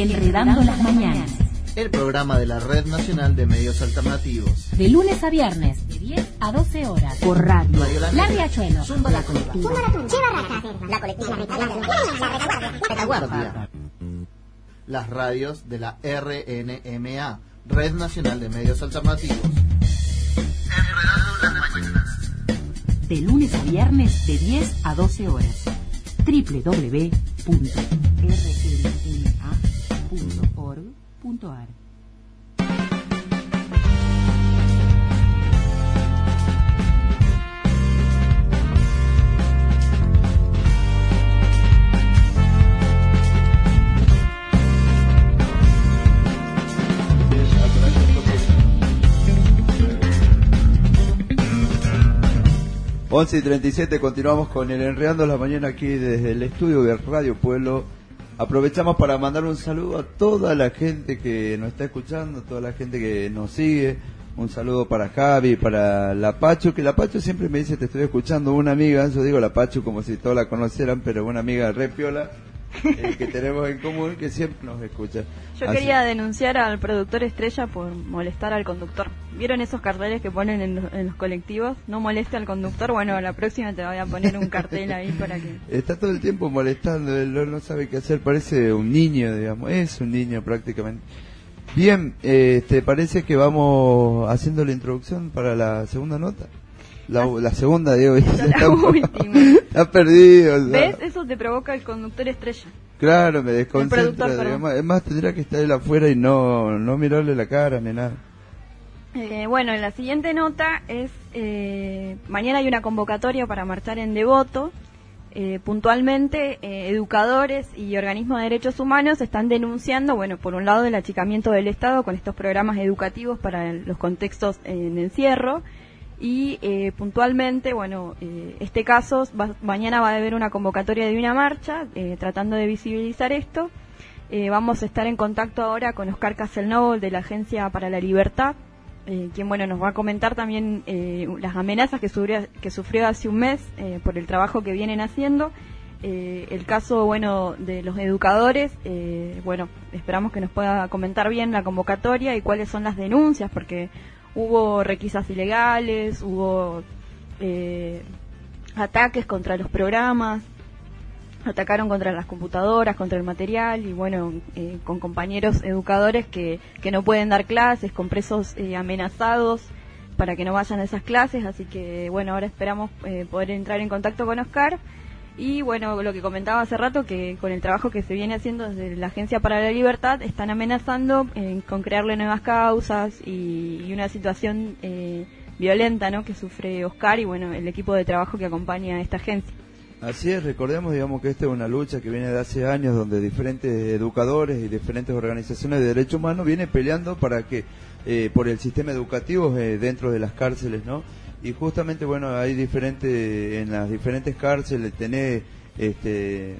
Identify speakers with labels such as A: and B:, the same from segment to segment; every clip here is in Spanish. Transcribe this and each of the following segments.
A: Enredando las Mañanas.
B: El programa de la Red Nacional de Medios Alternativos.
A: De lunes a viernes, de 10 a 12 horas. Por radio.
B: Radio La
A: La. Riachuelo.
B: Zumba la colectiva.
C: La colectiva, la
B: Retaguardia. Las radios de la RNMA, Red Nacional de Medios Alternativos. Enredando las Mañanas.
A: De lunes a viernes, de 10 a 12 horas.
D: Once y 37 continuamos con el Enreando la Mañana aquí desde el estudio de Radio Pueblo. Aprovechamos para mandar un saludo a toda la gente que nos está escuchando, toda la gente que nos sigue. Un saludo para Javi, para la Pacho, que la Pacho siempre me dice te estoy escuchando. Una amiga, yo digo la Pacho como si todos la conocieran, pero una amiga re piola eh, que tenemos en común que siempre nos escucha.
E: Yo
D: Así-
E: quería denunciar al productor estrella por molestar al conductor. ¿Vieron esos carteles que ponen en, los- en los colectivos? No moleste al conductor. Bueno, la próxima te voy a poner un cartel ahí para que...
D: Está todo el tiempo molestando, él no, no sabe qué hacer, parece un niño, digamos, es un niño prácticamente. Bien, eh, ¿te parece que vamos haciendo la introducción para la segunda nota? La, la segunda, digo, ya
E: la
D: estamos-
E: última.
D: Está perdido. o sea.
E: ¿Ves? Eso te provoca el conductor estrella.
D: Claro, me desconcentra. digamos. Es más, tendría que estar él afuera y no, no mirarle la cara ni nada.
E: Eh, bueno, la siguiente nota es, eh, mañana hay una convocatoria para marchar en Devoto. Eh, puntualmente, eh, educadores y organismos de derechos humanos están denunciando, bueno, por un lado el achicamiento del Estado con estos programas educativos para el- los contextos en encierro y eh, puntualmente, bueno, eh, este caso, va- mañana va a haber una convocatoria de una marcha eh, tratando de visibilizar esto. Eh, vamos a estar en contacto ahora con Oscar Castelnovo de la Agencia para la Libertad, eh, quien bueno nos va a comentar también eh, las amenazas que sufrió, que sufrió hace un mes por el trabajo que vienen haciendo. El caso bueno de los educadores, bueno, esperamos que nos pueda comentar bien la convocatoria y cuáles son las denuncias, porque hubo requisas ilegales, hubo eh, ataques contra los programas, atacaron contra las computadoras, contra el material y bueno, eh, con compañeros educadores que, que no pueden dar clases, con presos eh, amenazados para que no vayan a esas clases, así que bueno, ahora esperamos eh, poder entrar en contacto con Oscar y bueno, lo que comentaba hace rato, que con el trabajo que se viene haciendo desde la Agencia para la Libertad, están amenazando eh, con crearle nuevas causas y, una situación eh, violenta ¿no? que sufre Oscar y bueno, el equipo de trabajo que acompaña a esta agencia.
D: Así es, recordemos, digamos, que esta es una lucha que viene de hace años donde diferentes educadores y diferentes organizaciones de derechos humanos vienen peleando para que, eh, por el sistema educativo eh, dentro de las cárceles, ¿no? Y justamente, bueno, hay diferentes, en las diferentes cárceles tenés, este...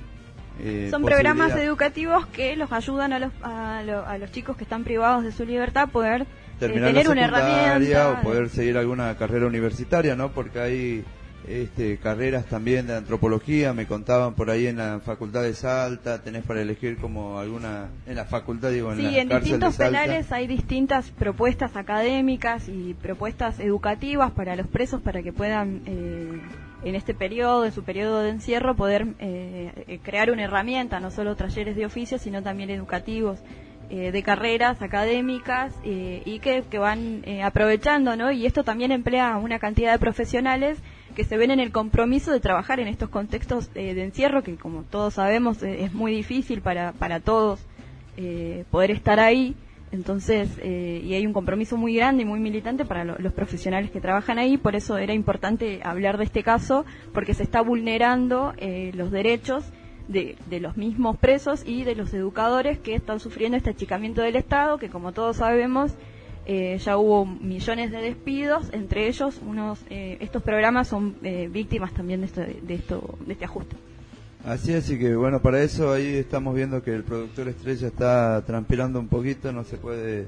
D: eh,
E: Son programas educativos que los ayudan a los, a, lo- a los chicos que están privados de su libertad a poder eh, tener
D: la
E: una herramienta.
D: o poder seguir alguna carrera universitaria, ¿no? Porque hay este, carreras también de antropología, me contaban por ahí en la facultad de Salta, tenés para elegir como alguna, en la facultad digo, en
E: Sí,
D: la
E: en
D: cárcel
E: distintos
D: de Salta.
E: penales hay distintas propuestas académicas y propuestas educativas para los presos para que puedan, eh, en este periodo, en su periodo de encierro, poder eh, eh, crear una herramienta, no solo talleres de oficio, sino también educativos, eh, de carreras académicas eh, y que, que van eh, aprovechando, ¿no? Y esto también emplea una cantidad de profesionales que se ven en el compromiso de trabajar en estos contextos eh, de encierro, que como todos sabemos eh, es muy difícil para, para todos eh, poder estar ahí. Entonces, eh, y hay un compromiso muy grande y muy militante para lo- los profesionales que trabajan ahí, por eso era importante hablar de este caso, porque se está vulnerando eh, los derechos de, de los mismos presos y de los educadores que están sufriendo este achicamiento del Estado, que como todos sabemos, eh, ya hubo millones de despidos, entre ellos unos, eh, estos programas son eh, víctimas también de, esto, de, esto, de este ajuste.
D: Así es, y que bueno, para eso ahí estamos viendo que el productor estrella está transpirando un poquito, no se puede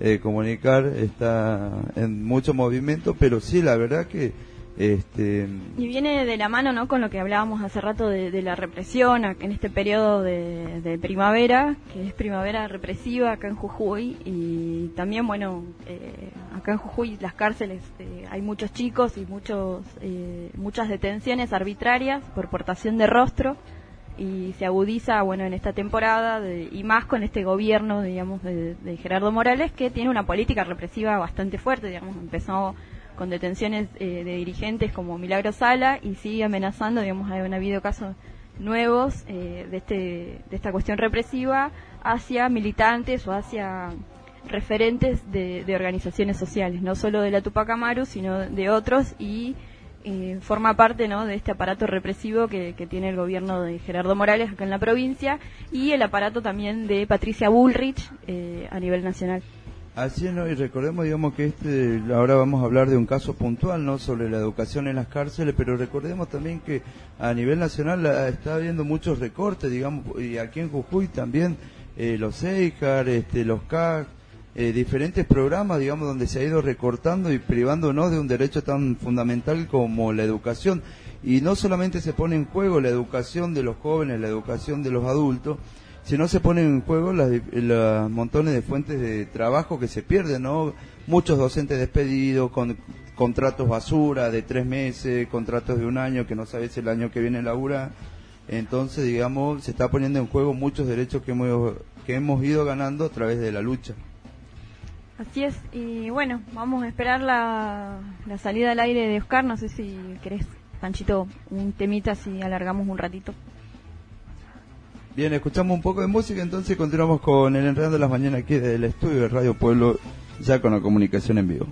D: eh, comunicar, está en mucho movimiento, pero sí, la verdad que Este,
E: Y viene de la mano, ¿no? Con lo que hablábamos hace rato de, de la represión en este periodo de, de primavera, que es primavera represiva acá en Jujuy. Y también, bueno, eh, acá en Jujuy las cárceles eh, hay muchos chicos y muchos eh, muchas detenciones arbitrarias por portación de rostro. Y se agudiza, bueno, en esta temporada de- y más con este gobierno, digamos, de, de Gerardo Morales, que tiene una política represiva bastante fuerte, digamos, empezó con detenciones eh, de dirigentes como Milagro Sala y sigue amenazando, digamos, han habido casos nuevos eh, de, este, de esta cuestión represiva hacia militantes o hacia referentes de, organizaciones sociales, no solo de la Tupac Amaru, sino de otros y eh, forma parte ¿no? de este aparato represivo que, que tiene el gobierno de Gerardo Morales acá en la provincia y el aparato también de Patricia Bullrich eh, a nivel nacional.
D: Así es, y recordemos, digamos, que este, ahora vamos a hablar de un caso puntual, ¿no? Sobre la educación en las cárceles, pero recordemos también que a nivel nacional está habiendo muchos recortes, digamos, y aquí en Jujuy también eh, los EIJAR, este, los CAC, eh, diferentes programas, digamos, donde se ha ido recortando y privándonos de un derecho tan fundamental como la educación. Y no solamente se pone en juego la educación de los jóvenes, la educación de los adultos, sino se ponen en juego las montones de fuentes de trabajo que se pierden, ¿no? Muchos docentes despedidos, con contratos basura de tres meses, contratos de un año que no sabes el año que viene labura. Entonces, digamos, se está poniendo en juego muchos derechos que hemos, que hemos ido ganando a través de la lucha.
E: Así es, y bueno, vamos a esperar la, la salida al aire de Oscar, no sé si querés, Panchito, un temita si alargamos un ratito.
D: Bien, escuchamos un poco de música, entonces continuamos con el Enredando las Mañanas aquí desde el estudio de Radio Pueblo, ya con la comunicación en vivo.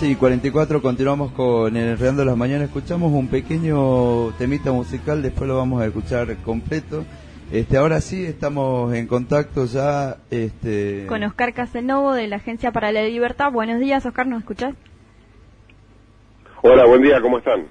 D: 11 y 44 continuamos con el Enredando las Mañanas. Escuchamos un pequeño temita musical, después lo vamos a escuchar completo. Este, ahora sí estamos en contacto ya. Este,
E: Con Oscar Casenovo de la Agencia para la Libertad. Buenos días, Oscar, ¿nos escuchás?
F: Hola, buen día, ¿cómo están?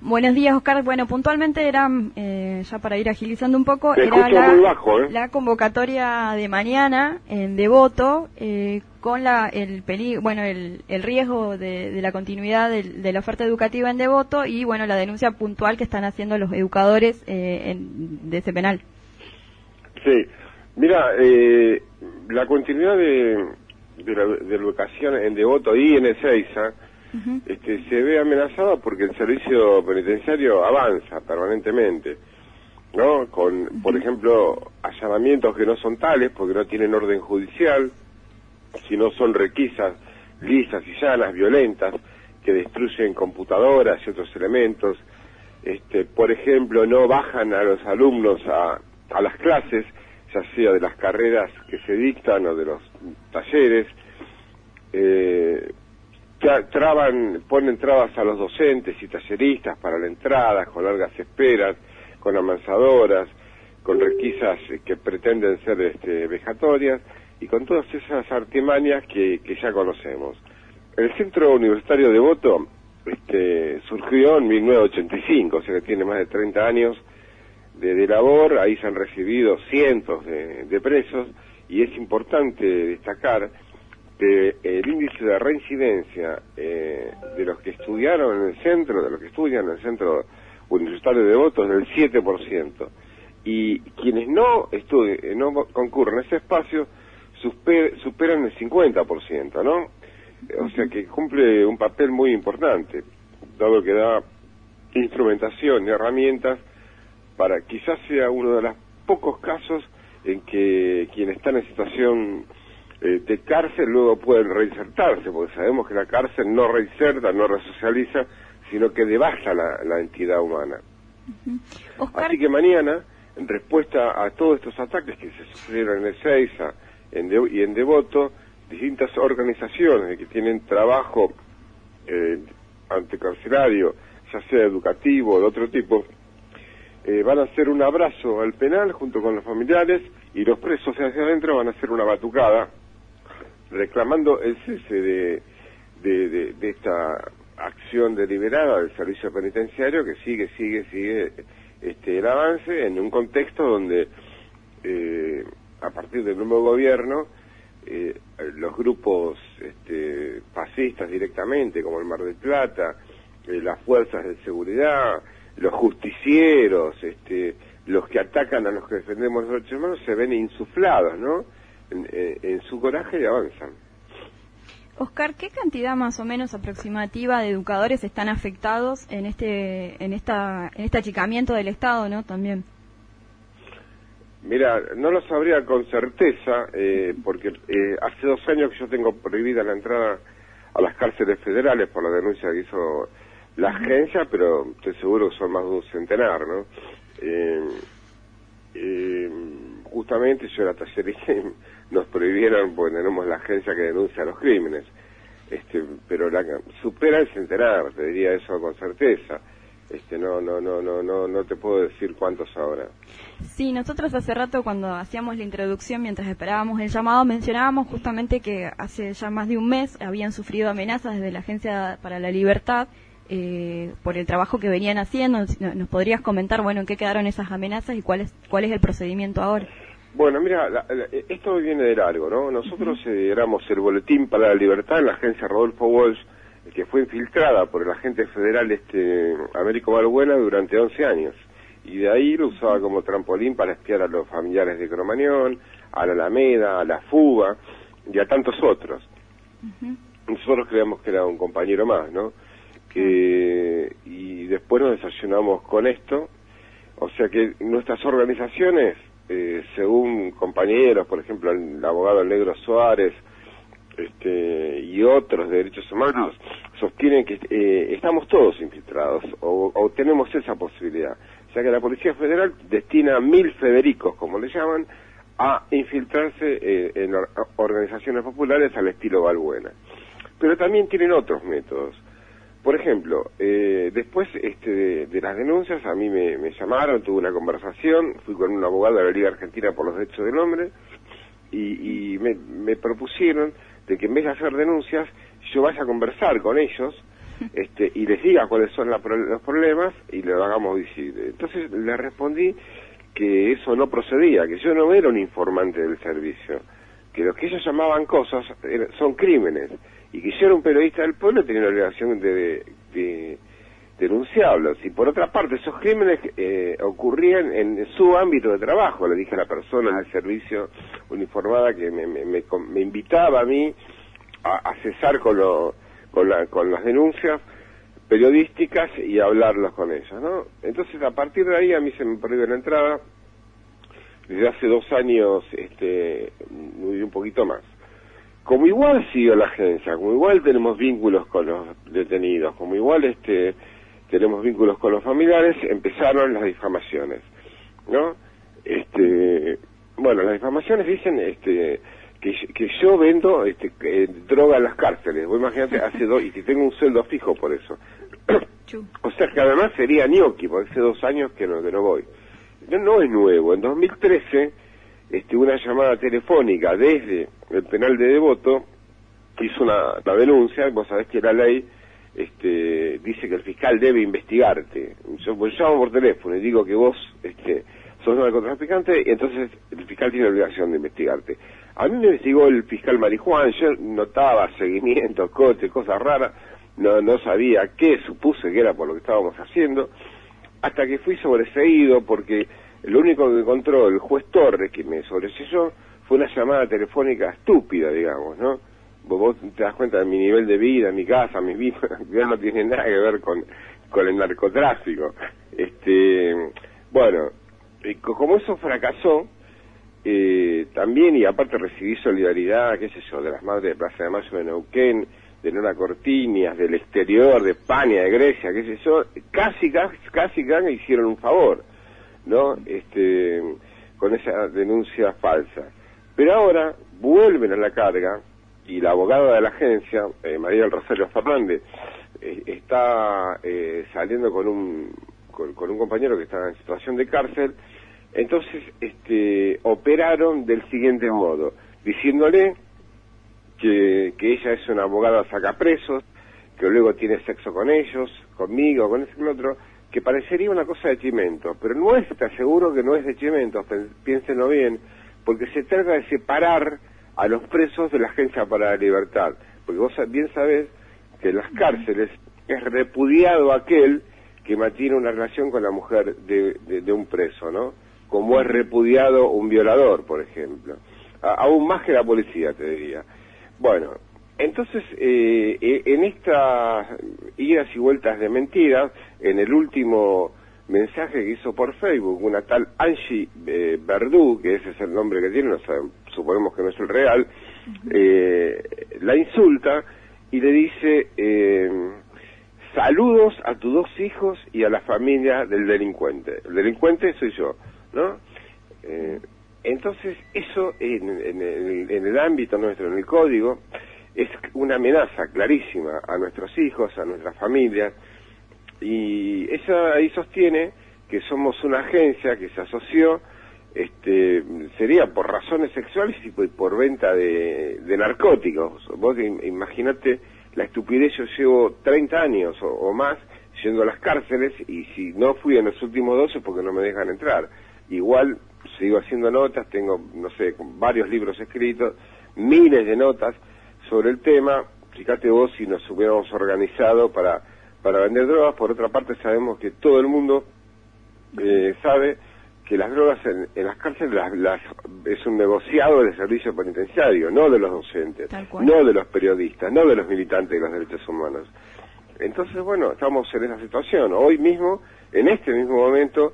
E: Buenos días, Oscar. Bueno, puntualmente era, eh, ya para ir agilizando un poco,
F: Te
E: era
F: escucho
E: la,
F: muy bajo, ¿eh?
E: la convocatoria de mañana en Devoto eh, con la, el peli, bueno, el, el riesgo de, de la continuidad de, la oferta educativa en Devoto y, bueno, la denuncia puntual que están haciendo los educadores eh, en- de ese penal.
F: Sí, mira, eh, la continuidad de, de, la, de la educación en Devoto y en Ezeiza este, se ve amenazada porque el servicio penitenciario avanza permanentemente, ¿no? Con, por ejemplo, allanamientos que no son tales porque no tienen orden judicial, sino son requisas lisas y llanas, violentas, que destruyen computadoras y otros elementos. Este, por ejemplo, no bajan a los alumnos a, a las clases, ya sea de las carreras que se dictan o de los talleres. Eh, traban, ponen trabas a los docentes y talleristas para la entrada, con largas esperas, con amansadoras, con requisas que pretenden ser este, vejatorias y con todas esas artimañas que, que ya conocemos. El Centro Universitario de Voto este, surgió en 1985, o sea que tiene más de 30 años de, de labor, ahí se han recibido cientos de presos y es importante destacar que el índice de reincidencia eh, de los que estudiaron en el centro, de los que estudian en el centro universitario de votos del 7%. Y quienes no estudien, eh, no concurren a ese espacio superan el 50%, ¿no? O sea que cumple un papel muy importante, dado que da instrumentación y herramientas para quizás sea uno de los pocos casos en que quienes están en situación eh, de cárcel luego pueden reinsertarse, porque sabemos que la cárcel no reinserta, no resocializa, sino que devasta la, la entidad humana.
E: Oscar,
F: Así que mañana, en respuesta a todos estos ataques que se sufrieron en Ezeiza en De- y en Devoto, distintas organizaciones que tienen trabajo eh, anticarcelario, ya sea educativo o de otro tipo, eh, van a hacer un abrazo al penal junto con los familiares y los presos hacia adentro van a hacer una batucada reclamando el cese de, de, esta acción deliberada del servicio penitenciario que sigue, sigue, sigue este, el avance en un contexto donde eh, a partir del nuevo gobierno eh, los grupos este, fascistas directamente como el Mar del Plata, eh, las fuerzas de seguridad, los justicieros, este, los que atacan a los que defendemos los derechos humanos se ven insuflados, ¿no? En, en su coraje y avanzan.
E: Oscar, ¿qué cantidad más o menos aproximativa de educadores están afectados en este en esta en este achicamiento del Estado, no? También.
F: Mira, no lo sabría con certeza, eh, porque eh, hace dos años que yo tengo prohibida la entrada a las cárceles federales por la denuncia que hizo la agencia, pero estoy seguro que son más de un centenar, ¿no? Eh, justamente yo era tallerista y nos prohibieron porque tenemos la agencia que denuncia los crímenes. Este, pero la, supera el centenar, te diría eso con certeza. Este, no, no, no, no, no, no te puedo decir cuántos ahora.
E: Sí, nosotros hace rato cuando hacíamos la introducción, mientras esperábamos el llamado, mencionábamos justamente que hace ya más de un mes habían sufrido amenazas desde la Agencia para la Libertad eh, por el trabajo que venían haciendo. ¿Nos podrías comentar, bueno, en qué quedaron esas amenazas y cuál es, cuál es el procedimiento ahora?
F: Bueno, mira, la- la- esto viene de largo, ¿no? Nosotros eh, éramos el Boletín para la Libertad en la agencia Rodolfo Walsh, eh, que fue infiltrada por el agente federal este Américo Balbuena durante 11 años. Y de ahí lo usaba como trampolín para espiar a los familiares de Cromañón, a la Alameda, a la Fuga y a tantos otros. Nosotros creíamos que era un compañero más, ¿no? Que, y después nos desayunamos con esto. O sea que nuestras organizaciones, eh, según compañeros, por ejemplo, el abogado Negro Suárez este, y otros de derechos humanos, sostienen que eh, estamos todos infiltrados o, o tenemos esa posibilidad. O sea que la Policía Federal destina mil Federicos, como le llaman, a infiltrarse eh, en or- organizaciones populares al estilo Balbuena. Pero también tienen otros métodos. Por ejemplo, eh, después este, de, de las denuncias, a mí me, me llamaron, tuve una conversación, fui con un abogado de la Liga Argentina por los Derechos del Hombre y, y me, me propusieron de que en vez de hacer denuncias, yo vaya a conversar con ellos este, y les diga cuáles son la los problemas y lo hagamos visible. Entonces le respondí que eso no procedía, que yo no era un informante del servicio, que lo que ellos llamaban cosas son crímenes y que yo era un periodista del pueblo tenía la obligación de, de denunciarlos. Y por otra parte, esos crímenes eh, ocurrían en su ámbito de trabajo, le dije a la persona del servicio uniformada que me, me, me me invitaba a mí a, cesar con, lo, con, la- con las denuncias periodísticas y hablarlos con ellos, ¿no? Entonces, a partir de ahí a mí se me prohíbe la entrada, desde hace dos años, este, un poquito más. Como igual siguió la agencia, como igual tenemos vínculos con los detenidos, como igual este, tenemos vínculos con los familiares, empezaron las difamaciones, ¿no? Este, bueno, las difamaciones dicen este, que, que yo vendo este, eh, droga en las cárceles. Vos imagínate, hace dos, y que tengo un sueldo fijo por eso. O sea que además sería gnocchi, porque hace dos años que no, que no voy. No, no es nuevo. En 2013, este, una llamada telefónica desde el penal de Devoto hizo una, una denuncia. Vos sabés que la ley este, dice que el fiscal debe investigarte. Yo pues, llamo por teléfono y digo que vos este, sos narcotraficante y entonces el fiscal tiene la obligación de investigarte. A mí me investigó el fiscal Marijuán, yo notaba seguimientos, coches, cosas raras, no, no sabía qué, supuse que era por lo que estábamos haciendo, hasta que fui sobreseído porque lo único que encontró el juez Torres, que me sobreseyó, fue una llamada telefónica estúpida, digamos, ¿no? Vos, te das cuenta de mi nivel de vida, mi casa, mi vida, ya no tiene nada que ver con, con el narcotráfico. Este, bueno, como eso fracasó, eh, también, y aparte recibí solidaridad, qué sé yo, de las madres de Plaza de Mayo de Neuquén, de Nora Cortinias, del exterior, de España, de Grecia, qué sé yo, casi, casi, casi, hicieron un favor, ¿no? Este, con esa denuncia falsa. Pero ahora vuelven a la carga y la abogada de la agencia, eh, María del Rosario Fernández, eh, está eh, saliendo con un, con, un compañero que está en situación de cárcel, entonces este, operaron del siguiente modo, diciéndole que, que ella es una abogada sacapresos, que luego tiene sexo con ellos, conmigo, con ese otro, que parecería una cosa de Chimento, pero no es, te aseguro que no es de Chimento, pen- piénsenlo bien, porque se trata de separar a los presos de la Agencia para la Libertad, porque vos bien sabés que en las cárceles es repudiado aquel que mantiene una relación con la mujer de, de- de un preso, ¿no? Como es repudiado un violador, por ejemplo. A- aún más que la policía, te diría. Bueno, entonces, eh, eh, en estas idas y vueltas de mentiras, en el último mensaje que hizo por Facebook, una tal Angie eh, Verdú, que ese es el nombre que tiene, no sabemos, suponemos que no es el real, eh, la insulta y le dice, eh, saludos a tus dos hijos y a la familia del delincuente. El delincuente soy yo, ¿no? Eh, entonces, eso en, en el, en el ámbito nuestro, en el código, es una amenaza clarísima a nuestros hijos, a nuestras familias, y ella ahí sostiene que somos una agencia que se asoció, este, sería por razones sexuales y por, venta de, de narcóticos. Vos im- imaginate la estupidez, yo llevo 30 años o, o más yendo a las cárceles y si no fui en los últimos 12 porque no me dejan entrar. Igual sigo haciendo notas, tengo, no sé, varios libros escritos, miles de notas sobre el tema. Fíjate vos si nos hubiéramos organizado para, para vender drogas. Por otra parte, sabemos que todo el mundo eh, sabe que las drogas en, en las cárceles las, las- es un negociado del servicio penitenciario, no de los docentes, no de los periodistas, no de los militantes de los derechos humanos. Entonces, bueno, estamos en esa situación. Hoy mismo, en este mismo momento,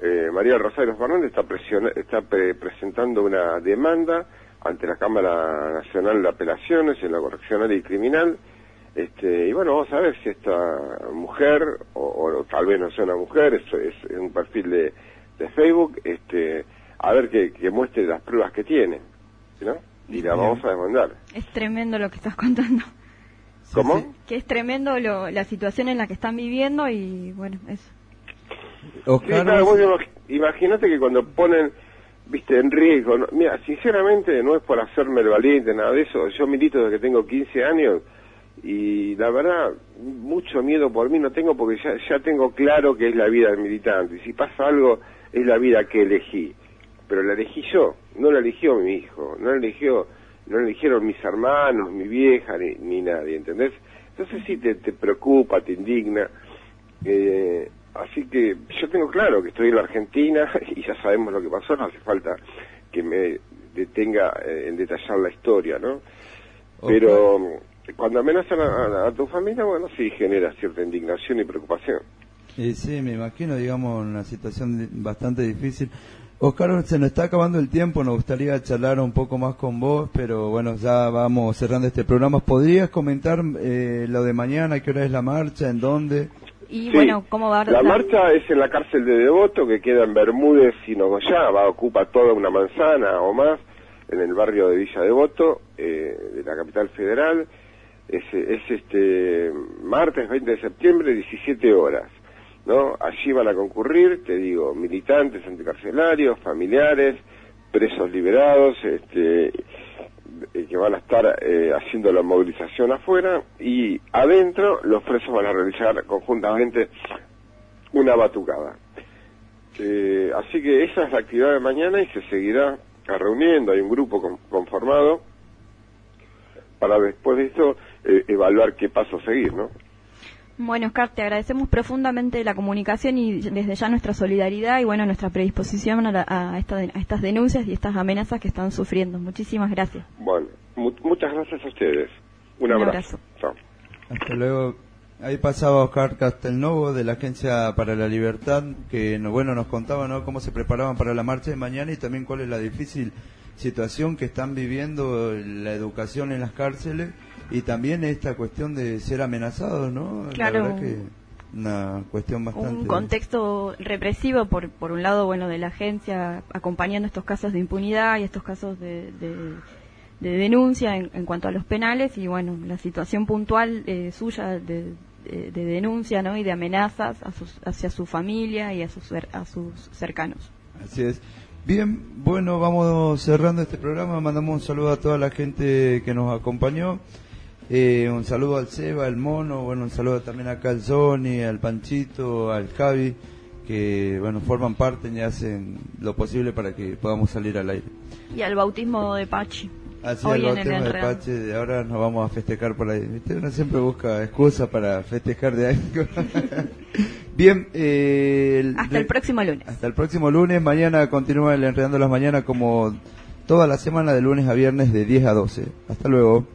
F: eh, María Rosario Fernández está, presiona- está pre- presentando una demanda ante la Cámara Nacional de Apelaciones en la correccional y criminal. Este, y bueno, vamos a ver si esta mujer, o, o tal vez no sea una mujer, es, es un perfil de, de Facebook, este, a ver que, que muestre las pruebas que tiene, ¿no? Y la vamos a demandar.
E: Es tremendo lo que estás contando.
F: ¿Cómo?
D: sí.
E: Que es tremendo lo, la situación en la que están viviendo y bueno, eso.
F: Sí, claro,
D: vos-
F: imagínate que cuando ponen, viste, en riesgo, no- mira, sinceramente no es por hacerme el valiente, nada de eso, yo milito desde que tengo 15 años y la verdad, mucho miedo por mí no tengo porque ya, ya tengo claro que es la vida del militante y si pasa algo es la vida que elegí, pero la elegí yo, no la eligió mi hijo, no la eligió, no la eligieron mis hermanos, mi vieja, ni, ni nadie, ¿entendés? Entonces sí te, te preocupa, te indigna, eh, así que yo tengo claro que estoy en la Argentina y ya sabemos lo que pasó, no hace falta que me detenga eh, en detallar la historia, ¿no? Pero cuando amenazan a, a- a tu familia, bueno, sí genera cierta indignación y preocupación.
D: Eh, sí, me imagino, digamos, una situación bastante difícil. Oscar, se nos está acabando el tiempo, nos gustaría charlar un poco más con vos, pero bueno, ya vamos cerrando este programa. ¿Podrías comentar eh, lo de mañana? ¿Qué hora es la marcha? ¿En dónde?
E: Y
F: Sí,
E: bueno, ¿cómo va a
F: La marcha es en la cárcel de Devoto, que queda en Bermúdez y Nogoyá, va, ocupa toda una manzana o más, en el barrio de Villa Devoto, eh, de la capital federal. Es, es este martes 20 de septiembre, 17 horas. ¿no? Allí van a concurrir, te digo, militantes anticarcelarios, familiares, presos liberados, este, eh, que van a estar eh, haciendo la movilización afuera y adentro los presos van a realizar conjuntamente una batucada. Eh, así que esa es la actividad de mañana y se seguirá reuniendo, hay un grupo con- conformado para después de eso eh, evaluar qué paso seguir, ¿no?
E: Bueno, Oscar, te agradecemos profundamente la comunicación y desde ya nuestra solidaridad y bueno, nuestra predisposición a, la- a esta- a estas denuncias y estas amenazas que están sufriendo. Muchísimas gracias.
F: Bueno, mu- muchas gracias a ustedes. Un
E: Un
F: abrazo.
E: abrazo.
D: Hasta luego. Ahí pasaba Oscar Castelnovo de la Agencia para la Libertad, que no- bueno nos contaba ¿no? cómo se preparaban para la marcha de mañana y también cuál es la difícil situación que están viviendo la educación en las cárceles y también esta cuestión de ser amenazados, ¿no?
E: Claro.
D: La verdad que una cuestión bastante...
E: Un contexto represivo, por, por un lado, bueno, de la agencia acompañando estos casos de impunidad y estos casos de, de- de denuncia en, en cuanto a los penales y bueno, la situación puntual eh, suya de, de- de denuncia ¿no? y de amenazas a sus- hacia su familia y a sus, a sus cercanos.
D: Así es. Bien, bueno, vamos cerrando este programa. Mandamos un saludo a toda la gente que nos acompañó. Eh, un saludo al Seba, al Mono, bueno, un saludo también acá al Sony, al Panchito, al Javi, que bueno, forman parte y hacen lo posible para que podamos salir al aire.
E: Y al bautismo de Pachi.
D: Así
E: Hoy
D: el
E: en el
D: bautismo de. Pache, de ahora nos vamos a festejar por ahí. ¿Viste? Uno siempre busca excusa para festejar de algo. Bien, eh, el-
E: Hasta el próximo lunes.
D: hasta el próximo lunes. Mañana continúa el Enredando las Mañanas como toda la semana de lunes a viernes de 10 a 12. Hasta luego.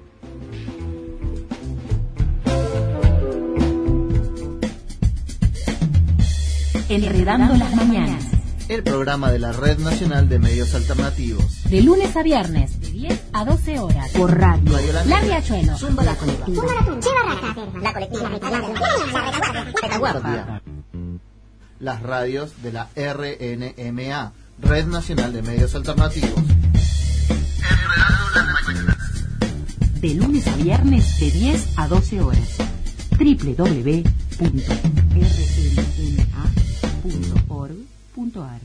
A: Enredando las mañanas.
B: El programa de la Red Nacional de Medios Alternativos.
A: De lunes a viernes, de 10 a 12 horas. Por radio.
B: Radio La
A: La. Riachuelo.
B: Zumba la colectiva.
C: La colectiva, la.
B: Las radios de la RNMA, Red Nacional de Medios Alternativos.
A: De lunes a viernes, de 10 a 12 horas. www.rnma.org.ar